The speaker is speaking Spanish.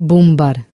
Boom Bar